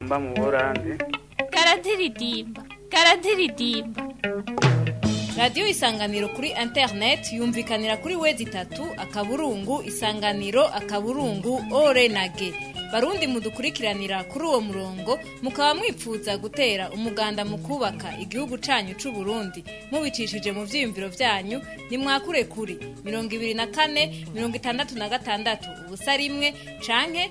mba mu Buholandi karadiridimba karadiridimba radiyo isanganiro kuri interineti yumvikanira kuri wezi itatu akaburungu isanganiro akaburungu ore barundi mudukurikiranira kuri uwo murongo mukaba mwipfuza gutera umuganda mu kubaka igihugu cyanyu cy'u Burundi mubicishije mu byiyumviro byanyu ni mwakure kuri mirongo ibiri na kane mirongo itandatu na gatandatu ubusa rimwe canke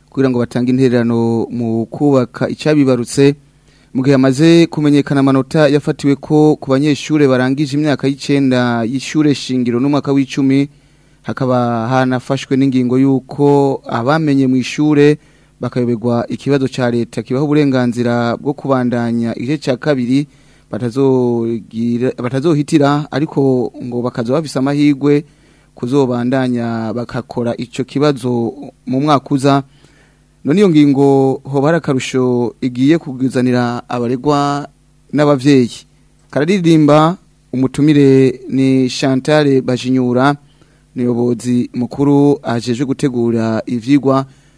kugira ngo batange intererano mu kubaka icyabibarutse mu gihe amaze kumenyekana amanota yafatiwe ko ku banyeshuri barangije imyaka y'icyenda y'ishuri shingiro n'umwaka w'icumi hakaba hanafashwe n'ingingo y'uko abamenye mu ishuri bakayoberwa ikibazo cya leta kibaha uburenganzira bwo kubandanya igice cya kabiri batazohitira ariko ngo bakaza bafise amahirwe kuzobandanya bakakora icyo kibazo mu mwaka uza none iyo ngingo hoba hari igiye kuguzanira abaregwa n'ababyeyi kararirimba umutumire ni Chantal bajinyura niyobozi mukuru ajeje gutegura ivyigwa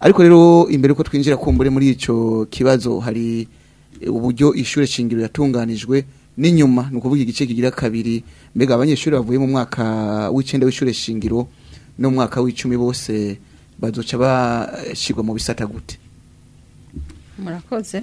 ariko rero imbere uko twinjira kumbure muri icyo kibazo hari uburyo ishuri shingiro yatunganijwe n'inyuma ni ukuvuga igice kigira kabiri mbega abanyeshuri bavuye mu mwaka w'icyenda w'ishuri shingiro no mu mwaka w'icumi bose bazoca bashyirwa mu bisata gute murakoze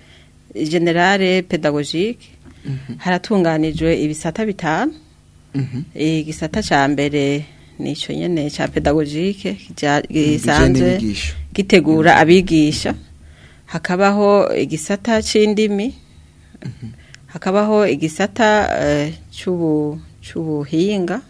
generale pedagogike mhm. haratunganijwe ibisata bitanu mhm. igisata cya mbere nicyo nyine cya pedagogike mhm. gisanzwe gitegura abigisha hakabaho igisata cy'indimi hakabaho igisata eh, cy'ubuhinga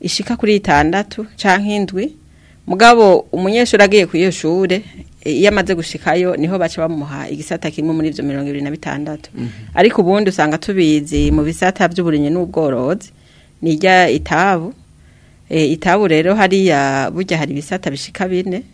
ishika kuri itandatu cyangwa indwi mugabo umunyeshuri agiye ku iyo eh, yamaze gushikayo niho baca bamuha igisata kimwe muri ibyo mirongo ibiri na bitandatu mhm. ariko ubundi usanga tubizi mu bisata by'uburinyi n'ubworozi nijya itabu e, itabu rero hariya burya hari ibisata bishika bine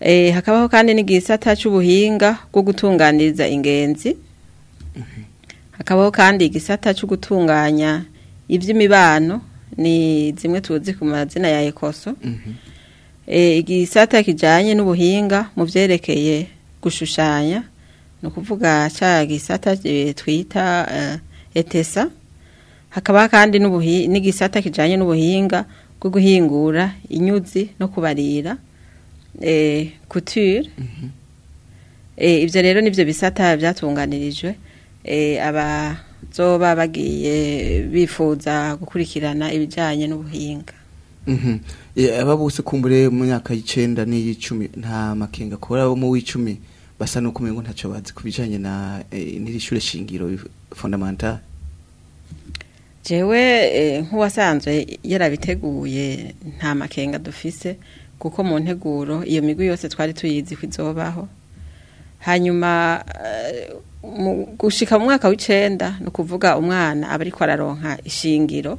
eh hakabaho kandi n'igisata cy'ubuhinga bwo gutunganiriza ingenzi mhm. hakabaho kandi igisata cyo gutunganya iby'imibano ni zimwe tuzi ku mazina ya ekoso mhm. eh, igisata kijyanye n'ubuhinga mu byerekeye gushushanya ni ukuvuga cya gisata eh, twita eh, etesa hakaba kandi n'igisata kijyanye n'ubuhinga bwo guhingura inyuzi no kubarira kuture mhm. ibyo rero nibyo bisata byatunganirijwe E, abazoba bagiye bifuza gukurikirana ibijyanye n'ubuhinga mhm. e, ababuse kumbure mu myaka y'icenda n'iy'icumi nta makenga kubera abo mu w'icumi basa n'uko ngo ntacyo bazi ku bijyanye na e, n'iri shure shingiro fondamentale jewe nk'uwasanzwe yarabiteguye nta makenga dufise kuko mu nteguro iyo migwi yose twari tuyizi ko izobaho hanyuma gushika mu mwaka w'icenda ni ukuvuga umwana aba ariko araronka ishingiro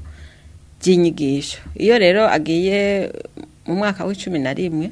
ry'inyigisho iyo rero agiye mu mwaka w'icumi na rimwe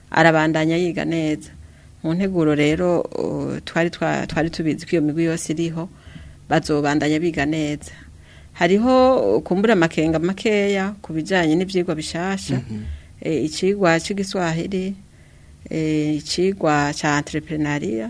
arabandanya yiga neza mu nteguro rero twari twari tubizi ko iyo migwi yose iriho bazobandanya biga neza hariho kumbura amakenga makeya ku bijyanye n'ibyigwa bishasha mhm. eh, ikigwa cy'igiswahili eh, ikigwa cya entreprenariya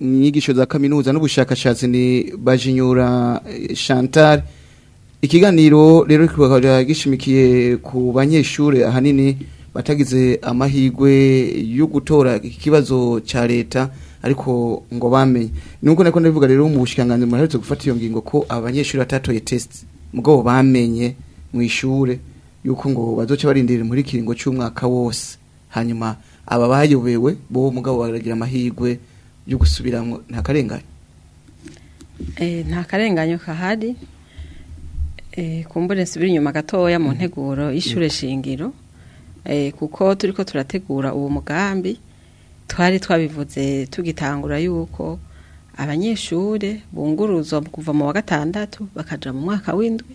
inyigisho za kaminuza n'ubushakashatsi ni bajinyura eh, chantal ikiganiro rero kikaba gishimikiye ku banyeshuri ahanini batagize amahirwe yo gutora ikibazo cya leta ariko ngo bamenye nuko nako ndabivuga rero mu bushikanganzi muraherutse gufata iyo ngingo ko abanyeshuri batatoye test mugabo bamenye mu ishure yuko ngo bazoca barindira muri kiringo cy'umwaka wose hanyuma aba bayobewe bo mugabo baragira amahirwe byo gusubiramo nta karengane eh, nta karenganyo kahari eh, kumbure nsubira inyuma gatoya mu nteguro y'ishuri shingiro eh, kuko turi ko turategura uwo mugambi twari twabivuze tugitangura yuko abanyeshuri bunguruzwa kuva mu wa gatandatu bakajya mu mwaka w'indwi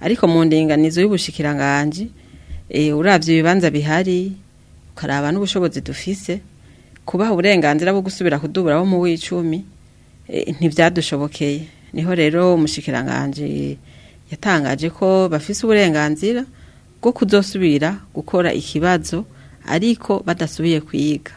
ariko mu ndinganizo y'ubushikiranganji e, urabye ibibanza bihari ukaraba n'ubushobozi dufise kubaha uburenganzira bwo gusubira kudubura bo mu w'icumi Eh, ntibyadushobokeye niho rero umushyikiranganje yatangaje ko bafise uburenganzira bwo kudosubira gukora ikibazo ariko badasubiye kwiga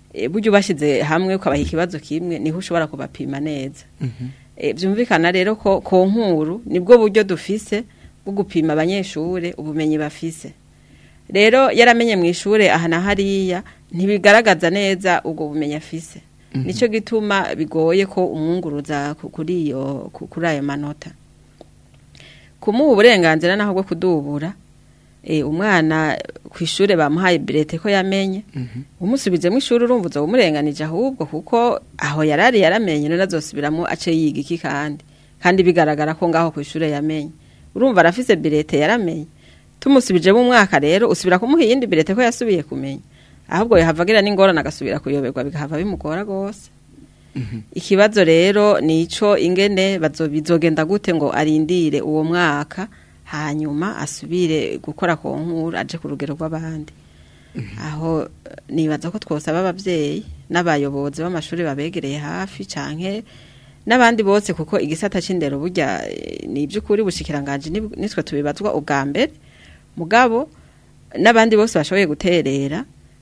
e, buryo bashyize hamwe ukabaha ikibazo kimwe niho ushobora kubapima neza byumvikana mhm. e, rero ko ku nkuru nibwo buryo dufise bwo gupima abanyeshure ubumenyi bafise rero yaramenye mu ishure aha na hariya ntibigaragaza neza ubwo bumenyi afise Mhm. nicyo gituma bigoye ko umwunguruza kuri iyo kuri ayo manota kumuha uburenganzira naho bwo kudubura eh, umwana ku ishuri bamuhaye birete ko yamenye mhm. umusubize mu ishuri urumva uzaba umurenganije ahubwo kuko aho yarari yaramenye rero azosubiramo ace yiga iki kandi kandi bigaragara ko ngaho ku ishuri yamenye urumva arafise birete yaramenye tumusubije mu mwaka rero usubira kumuha iyindi birete ko yasubiye kumenya ahubwo yahavagira n'ingorane agasubira kuyoberwa bigahava bimugora rwose mhm. ikibazo rero ni icyo ingene bizogenda gute ngo arindire uwo mwaka hanyuma asubire gukora ku nkuru aje ku rugero rw'abandi mhm. aho nibaza ko twosaba ababyeyi n'abayobozi b'amashuri babegereye hafi cyane n'abandi bose kuko igisata cy'indero burya eh, niby’ukuri iby'ukuri bushikiranganje nitwe tubibazwa ubwa mbere mugabo n'abandi bose bashoboye guterera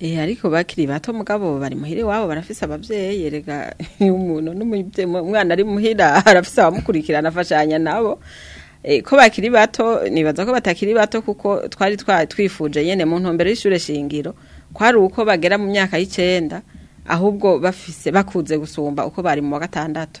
eh ariko bakiri bato mugabo bari muhire wabo barafise abavyeyi yerega umuntu n'umuvyeyi umwana ari muhira arafise abamukurikirana afashanya nabo eh, ko bakiri bato nibaza ko batakiri bato kuko twari twifuje yene mu ntumbero y'ishure shingiro kwari uko bagera mu myaka y'icenda ahubwo bafise bakuze gusumba uko bari mu wa gatandatu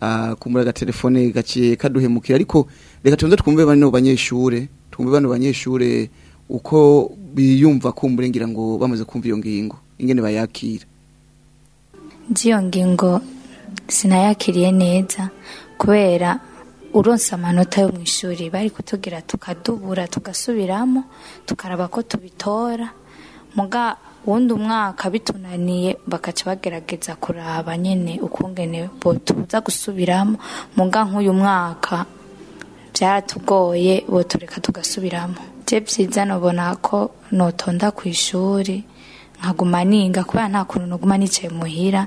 ah, kumbura agatelefone gaciye kaduhemukiye ariko reka tubanze twumve bano banyeshure twumve bano banyeshure uko biyumva kumburengira ngo bamaze kumva iyo ngingo ingene bayakira ngiyo ngingo sinayakiriye neza kubera uronse amanota yo mu ishuri bari kutubwira tukadubura tugasubiramo tukaraba ko tubitora muga wundi umwaka bitunaniye bakaca bagerageza kuraba nyine ukungene tuza gusubiramo muga nk'uyu mwaka byaratugoye tureka tugasubiramo bye byiza nubona ko notonda ku ishuri nkaguma ninga kubera nta kuntu nuguma nicaye muhira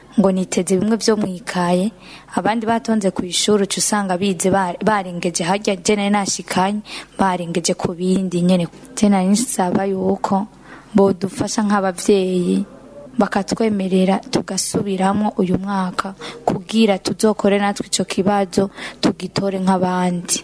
ngo niteze bimwe byo mu abandi batonze ku ishuri uca usanga bize barengeje hajya gene nashikanye barengeje ku bindi nyene tena nisaba yuko bodufasha nk’ababyeyi bakatwemerera tugasubiramo uyu mwaka kugira tuzokore natwe ico kibazo tugitore nk'abandi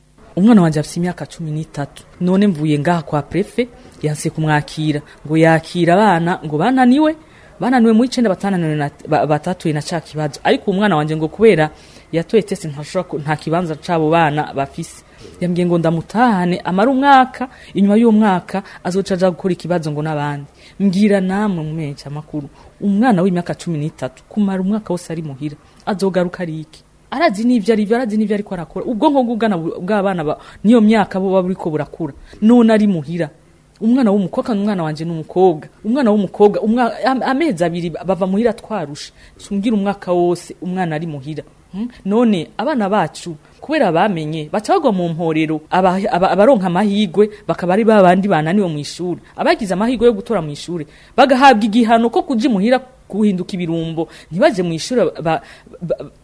umwana wanjye afite imyaka cumi n'itatu none mvuye ngaha kwa prefe yanse kumwakira ngo yakira abana ngo bananiwe bananiwe mu icyenda batatuye na cya kibazo ariko umwana wanjye ngo kubera yatoye tese ntashobora nta kibanza cy'abo bana bafise yambwiye ngo ndamutahane amara umwaka inyuma y'umwaka azoca aja gukora ikibazo ngo n'abandi mbwira namwe mu amakuru umwana w'imyaka cumi n'itatu kumara umwaka wose ari muhira azogaruka ari iki arazi n'ibyo arivyo arazi n'ibyo ariko arakora ubwonko bw'ubwana bw'abana n'iyo myaka buba buriko burakura none ari muhira umwana w'umukobwa n'umwana wanje n'umukobwa umwana w'umukobwa amezi abiri bava muhira twarusha sumbwira umwaka wose umwana ari muhira none abana bacu kubera bamenye baca bagwa mu mporero abaronka amahigwe bakaba ari ba bandi bananiwe mu ishuri abagize amahigwe yo gutora mu ishuri bagahabwa igihano ko kuja imuhira guhinduka ibirumbo ntibaje mu ishuri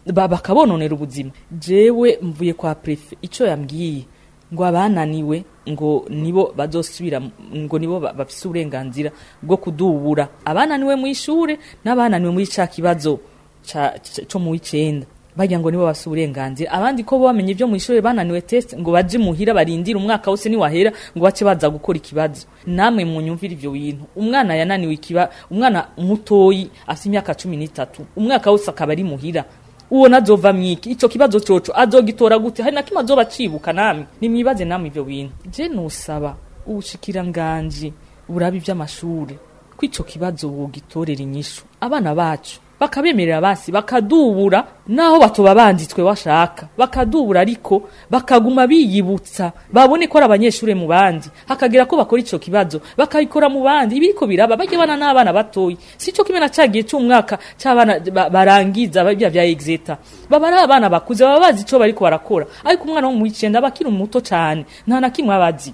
bakabononera ubuzima jewe mvuye kwa prefe icyo yambwiye ngo abananiwe ngo nibo bazosubira ngo nibo bafise uburenganzira bwo kudubura abananiwe mu ishuri n'abananiwe muri ca kibazo co mu icyenda. bajya ngo nibo bafite uburenganzira abandi ko bamenye ibyo mu ishuri bananiwe test ngo baje muhira barindire umwaka wose niwahera ngo bace baza gukora ikibazo namwe munyumvira ibyo bintu umwana yananiwe ikiba umwana mutoyi afite imyaka cumi n'itatu umwaka wose akaba ari muhira uwo nazova mwiki ico kibazo coco azogitora gute hari na kimwe azoba cibuka namwe nimwibaze namwe ivyo bintu je nosaba ubushikiranganji burabe ivy'amashure ko ico kibazo wogitorera inyishu abana bacu bakabemerera basi bakadubura naho batoba banditswe bashaka bakadubura ariko bakaguma biyibutsa babone ko ari abanyeshuri mu bandi hakagira ko bakora icyo kibazo bakayikora mu bandi ibiriko biraba bajya bana n'abana batoyi sico kimwe na cagiye cy'umwaka cy’abana barangiza bya bya exeta baba ari abana bakuze baba bazi ico bariko barakora ariko umwana wo mu icenda bakiri muto cyane nta na kimwe abazi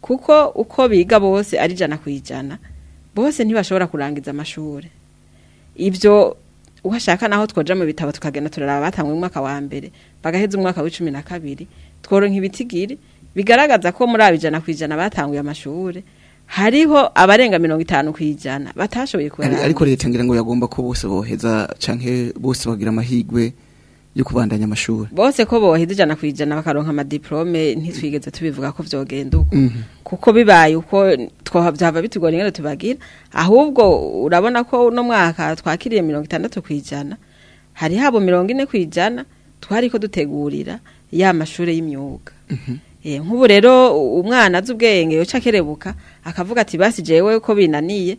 kuko uko biga bose ari jana kwijana bose ntibashobora kurangiza amashuri ibyo uhashaka naho twoja mu bitabo tukagenda turaraba batangwa umwaka wa mbere bagaheza umwaka w'icumi na kabiri tworo nk’ibitigiri bigaragaza ko muri abijana kwijana batanguye amashuri hariho abarenga mirongo itanu ku ijana batashoboye kurangwa ariko leta ngira ngo yagomba ko bose boheza canke bose bagira amahirwe yo kubandanya amashuri bose ko boheza ijana ku ijana bakaronka amadiplome ntitwigeze tubivuga ko vyogenda uko mm -hmm. kuko bibaye uko twavyava bitugora ingene tubagira ahubwo urabona ko uno mwaka twakiriye mirongo itandatu ku ijana hariho abo mirongo ine ku ijana twariko dutegurira ya mashuri y'imyuga mm -hmm. Eh, nk'ubu rero umwana az’ubwenge ubwenge uca akavuga ati basi jewe ko binaniye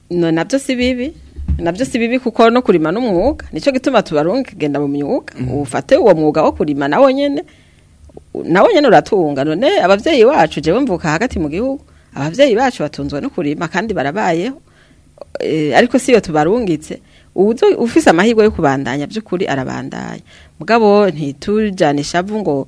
nabyo si bibi nabyo si bibi kuko no kurima n'umwuga nicyo gituma tubarunga genda mu myuga mhm. ufate uwo mwuga wo kurima nawo nyine nawo nyine uratunga none ababyeyi bacu jewe mvuka hagati mu gihugu ababyeyi bacu batunzwe no kurima kandi barabayeho eh, ariko si iyo tubarungitse ufise amahirwe yo kubandanya by'ukuri arabandanya mugabo ntitujyanisha avu ngo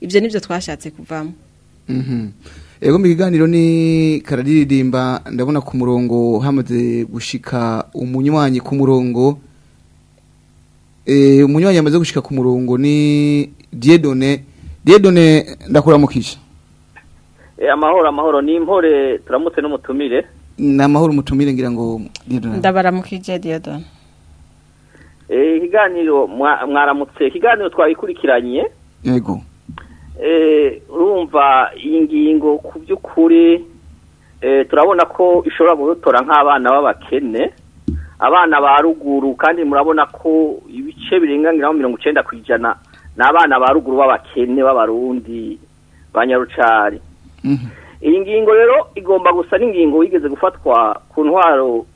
ibyo nibyo twashatse kuvamo mhm. ego eh, mu kiganiro ni kararirimba ndabona ku murongo hamaze gushika umunywanyi ku murongo eh, umunywanyi amaze gushika ku murongo ni diedone diedone ndakuramukisha eh, amahoro amahoro ni impore turamutse n'umutumire na amahoro umutumire ngira ngo diedone ndabaramukije diedone ikiganiro mwaramutse ikiganiro twabikurikiranye yego Eh, urumva iyi ngingo ku by'ukuri eh, turabona ko ishobora gutora nk'abana b'abakene abana ba ruguru kandi murabona ko ibice birenganiraho mirongo icyenda ku ijana ni abana ba ruguru b'abakene b'abarundi ba nyarucari mhm. iyi ngingo rero igomba gusa n'ingingo yigeze gufatwa ku ntwaro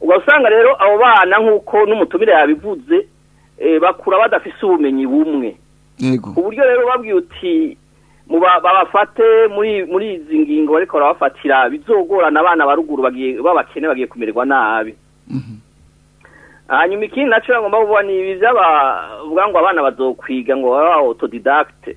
ugasanga rero abo bana nk'uko n'umutumire yabivuze eh, bakura badafise ubumenyi bumwe ku buryo rero babwiye uti babafate muri muri izi ngingo ariko barabafatira bizogorana n’abana baruguru bagiye babakene bagiye kumererwa nabi mhm. hanyuma ikindi nacyo bagomba kuvuga ni ibi by'abavuga ngo abana bazokwiga ngo baba autodidacte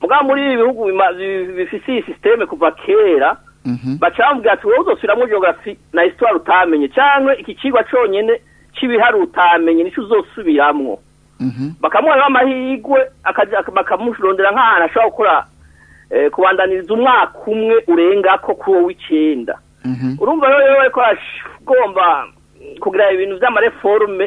mugabo muri ibi bihugu bifise iyi sisiteme kuva kera mhm. baca bamubwira ati wowe uzosubiramo geography na histoire utamenye cyangwa iki kigwa cyonyine cy'ibiharuro utamenye nicyo uzosubiramo bakamuha amahirwe bakamurondera nk'ahantu ashobora gukora Eh, kubandaniriza umwaka umwe urenga ko kuwo w'icyenda mhm. urumva rero ko agomba kugira ibintu by'amareforume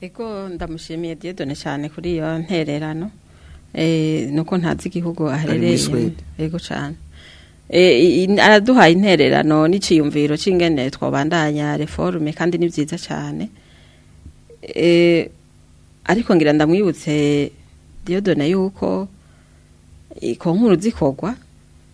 ego ndamushimiye diyedone cyane kuri iyo ntererano eh, nuko ntazi igihugu aherereye ego cyane eh, araduhaye intererano n'ikiyumviro cy'ingene twabandanya reforme kandi ni byiza cyane eh, ariko ngira ndamwibutse diyodone yuko ku nkuru zikorwa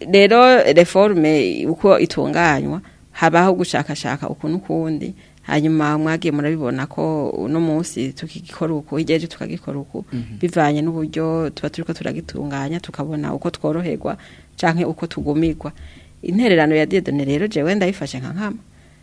rero reforme uko itunganywa habaho gushakashaka ukuntu ukundi hanyuma mwagiye murabibona ko uno munsi tukigikora uko igeje tukagikora uku mhm. bivanye n'uburyo tuba turi turagitunganya tukabona uko tworoherwa canke uko tugumirwa intererano ya dedone rero jewe ndayifashe nka nkama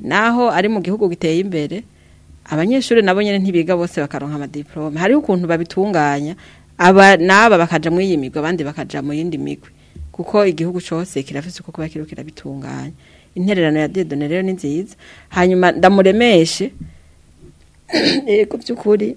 naho ari mu gihugu giteye imbere abanyeshuri nabo nyene ntibiga bose bakaronka amadiplome hari ukuntu babitunganya aba naba bakaja muri iyi migwi abandi bakaja mu yindi migwi kuko igihugu cyose kirafise uko kuba kiriko kirabitunganya intererano ya dedone rero ni nziza hanyuma ndamuremeshe yego eh, by'ukuri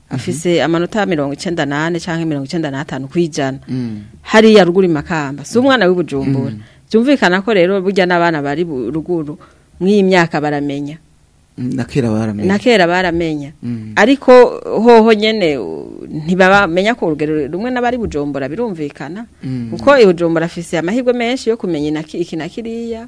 afise mhm. amanota mirongo icyenda n'ane cyangwa mirongo icyenda n'atanu ku ijana mm. hariya ruguru makamba si umwana w'i bujumbura mm. byumvikana ko rero burya n'abana bari ruguru mw'iyi myaka baramenya na kera baramenya mm. ariko hoho nyene ntibamenya ko urugero rumwe n'abari bujombora birumvikana mm. kuko bujombora afise amahirwe menshi yo kumenya iki na kiriya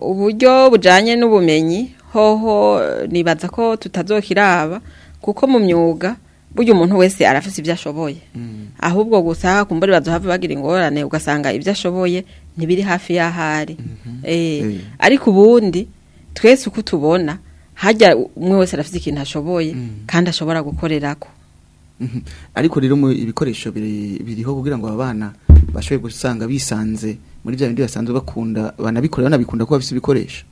uburyo bujyanye n'ubumenyi hoho nibaza ko tutazokiraba kuko mu myuga burya umuntu wese arafise ibyo ashoboye mm. ahubwo gusa kumbura hafi bagira ingorane ugasanga ibyo ashoboye ntibiri hafi y'ahari mm-hmm. eh, ariko ubundi twese uko tubona hajya umwe wese arafite ikintu ashoboye mm. kandi ashobora gukorera ko mm-hmm. ariko rero ibikoresho biriho kugira ngo aba bana bashobore gusanga bisanze muri bya bindi basanzwe bakunda banabikorera banabikunda kuba bafite ibikoresho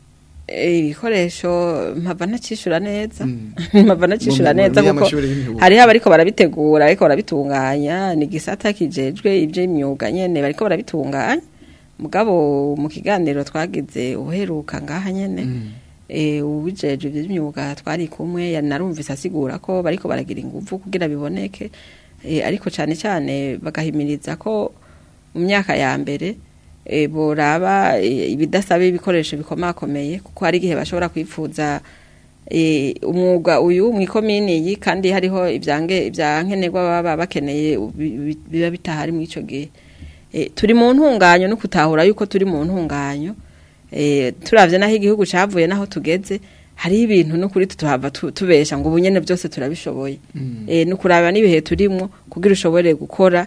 eh, ibikoresho mpava ntakishyura neza mm. mpava ntakishyura neza kuko hariho abariko barabitegura ariko barabitunganya ni igisata kijejwe iby'imyuga nyine bariko barabitunganya mugabo mu kiganiro twagize uheruka ngaha nyine mm. eh, ubijejwe iby'imyuga twari kumwe narumvise asigura ko bariko baragira ingufu kugira biboneke eh, ariko cyane cyane bagahimiriza ko mu myaka ya mbere buraba eh, ibidasaba ibikoresho bikomakomeye kuko hari igihe bashobora kwifuza eh, umwuga uyu mu ikomini iyi kandi hariho ibyankenerwa baba bakeneye biba bitahari muri icyo gihe eh, turi mu ntunganyo no kutahura yuko turi mu ntunganyo turabye n'aho igihugu cyavuye n'aho tugeze hariho ibintu n'ukuri tuhava tubesha ngo ubunyene byose turabishoboye mm. no kuraba n'ibihe turimo kugira ushobore gukora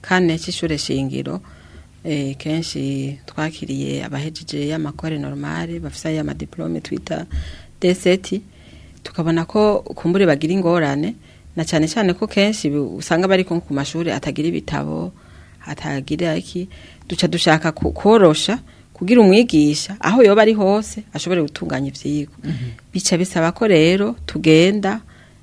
kane cy'ishuri shingiro eh, kenshi twakiriye abahejeje y'amakore normali bafite y'amadiplome twita deseti tukabona ko kumbure bagira ingorane na cyane cyane ko kenshi usanga bari ku mashuri atagira ibitabo Atagira iki duca dushaka korosha kugira umwigisha aho yoba ari hose ashobore gutunganya ibyigwa mhm. bica bisaba ko rero tugenda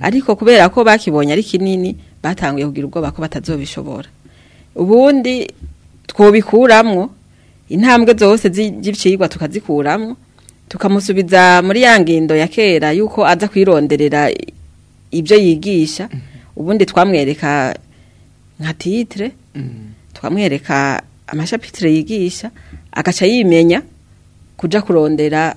ariko kubera ko bakibonye ari kinini batanguye kugira ubwoba ko batazobishobora ubundi twobikuramwo intambwe zose z'ibicirwa tukazikuramwo tukamusubiza muri ya ngindo ya kera yuko aza kwironderera ibyo yigisha ubundi twamwereka nka titire twamwereka amashapitire yigisha agaca yimenya kujya kurondera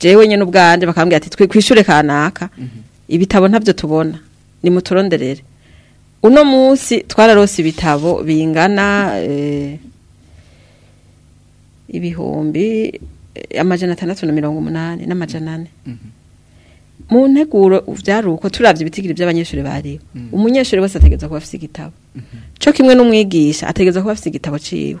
jewe nyene ubwanje bakambwira ati twikwishure kanaka mhm. ibitabo ntabyo tubona ni muturonderere uno munsi twararose ibitabo bingana eh, ibihumbi eh, amajana atandatu na mirongo umunani n'amajana ane mhm. mu nteguro byari uko turabye ibitigiri by'abanyeshuri bariwe mhm. umunyeshuri wese ategereza kuba afite igitabo cyo kimwe n'umwigisha ategereza kuba afite igitabo ciwe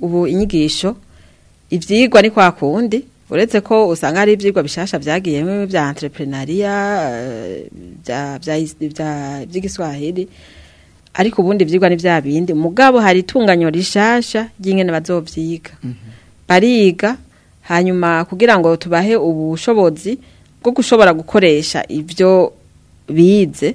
ubu inyigisho ivyigwa ni kwa kundi uretse ko usanga ari ibyigwa bishasha byagiyemo bya entrepreneuria by'igiswahili ariko ubundi ibyigwa ni bya bindi mugabo hari itunganyo rishasha ry'ingene bazobyiga mhm. bariga hanyuma kugira ngo tubahe ubushobozi bwo gushobora gukoresha ibyo bize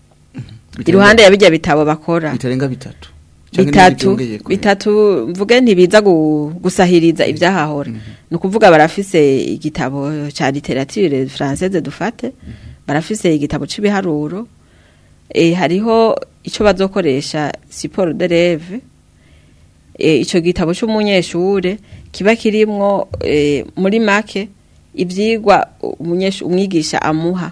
mm-hmm. iruhande ya bijya bitabo bakora bitarenga bitatu bitatu bitatu mvuge ntibiza gusahiriza ibyahahora mm-hmm. ni ukuvuga barafise igitabo cya literature française dufate mm-hmm. barafise igitabo cy'ibiharuro eh, hariho icyo bazokoresha siporo de reve eh, icyo gitabo cy'umunyeshure kiba kirimwo eh, muri make ibyigwa umwigisha amuha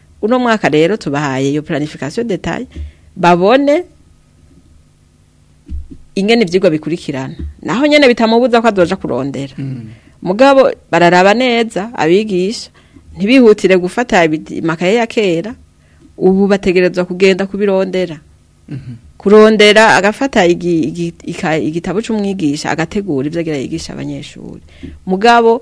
uno mwaka rero tubahaye iyo planification detail babone ingene ibyigwa bikurikirana naho nyine bitamubuza ko azoja kurondera mm. mugabo bararaba neza abigisha ntibihutire gufata amakaye ya kera ubu bategerezwa kugenda kubirondera mhm. kurondera agafata igitabo cy'umwigisha agategura ibyo agira yigisha abanyeshuri mugabo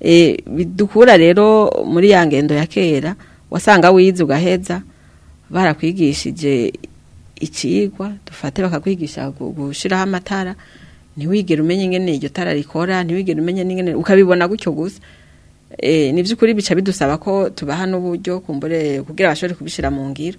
e, bidukura rero muri ya ngendo ya kera wasanga wize ugaheza barakwigishije icigwa dufate bakakwigisha gushiraho amatara niwigira umenye ingene iryo tara rikora ntiwigere umenye n'ingene ukabibona gutyo gusa e, ni by'ukuri bica bidusaba ko tubaha n'uburyo kumbure kugira bashobore kubishira mu ngiro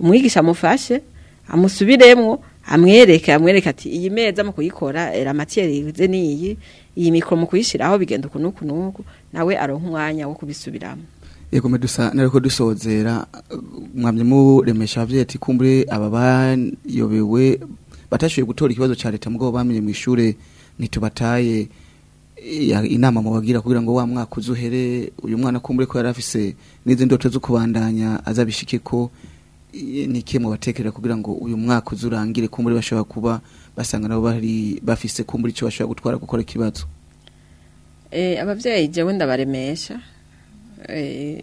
umwigisha mufashe amusubiremwo amwereke amwereke ati iyi meza mu kuyikora la matière ize niyi iyi mikro mu kuyishiraho bigenda kunuku nuku nawe aronka umwanya wo kubisubiramo yego medusa nariko dusozera mwamye muremesha avyeti kumbure aba bayobewe batashuye gutora ikibazo ca leta mugabo bamenye mu ishure ntitubataye inama mubagira kugira ngo wa mwaka uzuhere uyu mwana kumbure ko yarafise n'izindi ndoto zo kubandanya azabishike ko nike mubatekera kugira ngo uyu mwaka uzurangire muri bashobora kuba basanga nabo bari bafise kumburi icyo bashobora gutwara gukora ikibazo eh abavyeyi je wenda baremesha eh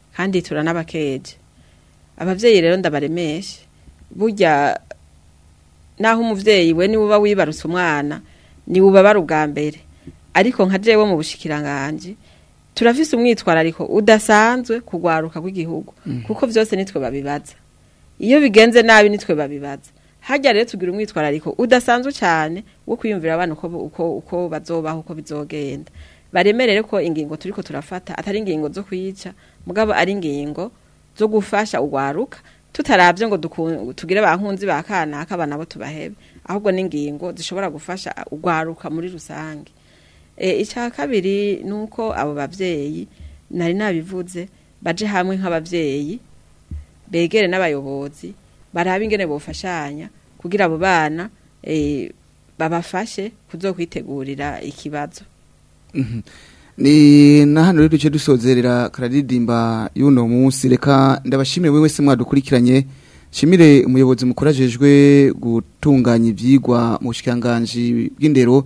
kandi turanabakeje ababyeyi rero ndabaremeshe burya naho umubyeyi we niwe uba wibarutse umwana niwe ubabara ubwa mbere ariko nka jewe mu bushikiranganje turafise umwitwarariko udasanzwe kugwaruka kw'igihugu mm. kuko byose nitwe babibaza iyo bigenze nabi nitwe babibaza hajya rero tugira umwitwarariko udasanzwe cyane wo kwiyumvira abana uko bazobaho uko bizogenda baremerere ko ingingo turi ko turafata atari ingingo zo kuyica mugabo ari ingingo zo gufasha urwaruka tutarabye ngo tugire ba nkunzi ba kanaka aba nabo tubahebe ahubwo n'ingingo zishobora gufasha urwaruka muri rusange e, icya kabiri ni uko abo babyeyi nari nabivuze baje hamwe nk'ababyeyi begere n'abayobozi barabe ingene bofashanya kugira abo bana eh, babafashe kuzokwitegurira ikibazo mhm. ni na hano rero duce dusozerera kararirimba y'uno munsi reka ndabashimire we wese mwadukurikiranye shimire umuyobozi mukuru ajejwe gutunganya ibyigwa mu bushikiranganji bw'indero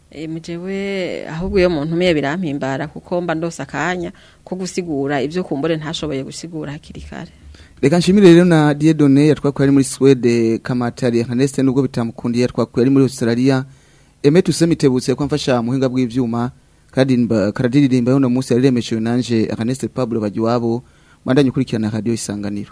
eh, mugewe ahubwo iyo muntu umwe birampimbara kuko mba ndose akanya ko gusigura ibyo kumbure ntashoboye gusigura hakiri kare reka nshimire rero na diedone yatwakuye ari muri suwede kamatari ya nubwo bitamukundiye yatwakuye ari muri Australia eme tuseme itebutse ko mfasha muhinga bw'ivyuma kadirimba karadirimba yo munsi yariremeshwe nanje Ernest Pablo Bajiwabo mandanye ukurikirana radio isanganiro